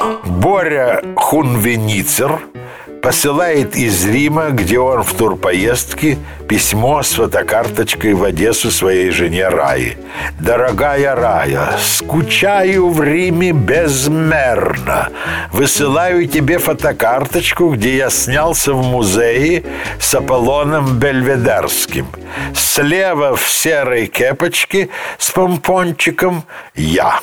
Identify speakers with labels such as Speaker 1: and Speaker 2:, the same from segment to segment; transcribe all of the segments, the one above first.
Speaker 1: Боря Хунвеницер посылает из Рима, где он в турпоездке, письмо с фотокарточкой в Одессу своей жене Раи. «Дорогая Рая, скучаю в Риме безмерно. Высылаю тебе фотокарточку, где я снялся в музее с Аполлоном Бельведерским. Слева в серой кепочке с помпончиком я».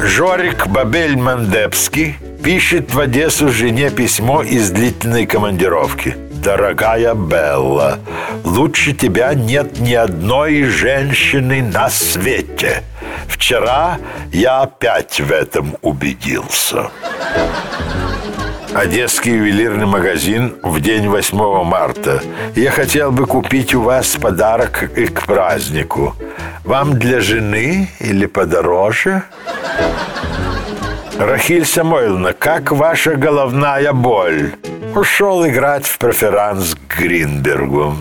Speaker 1: Жорик Бабель-Мандепский пишет в Одессу жене письмо из длительной командировки. «Дорогая Белла, лучше тебя нет ни одной женщины на свете. Вчера я опять в этом убедился». Одесский ювелирный магазин в день 8 марта. Я хотел бы купить у вас подарок и к празднику. Вам для жены или подороже? Рахиль Самойловна, как ваша головная боль? Ушел играть в преферанс к Гринбергу.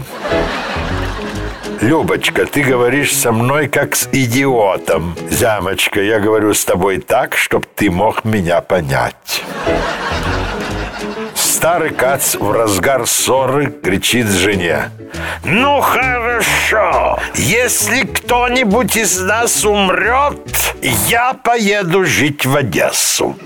Speaker 1: Любочка, ты говоришь со мной как с идиотом. Замочка, я говорю с тобой так, чтобы ты мог меня понять. Старый кац в разгар ссоры кричит жене. «Ну хорошо, если кто-нибудь из нас умрет, я поеду жить в Одессу».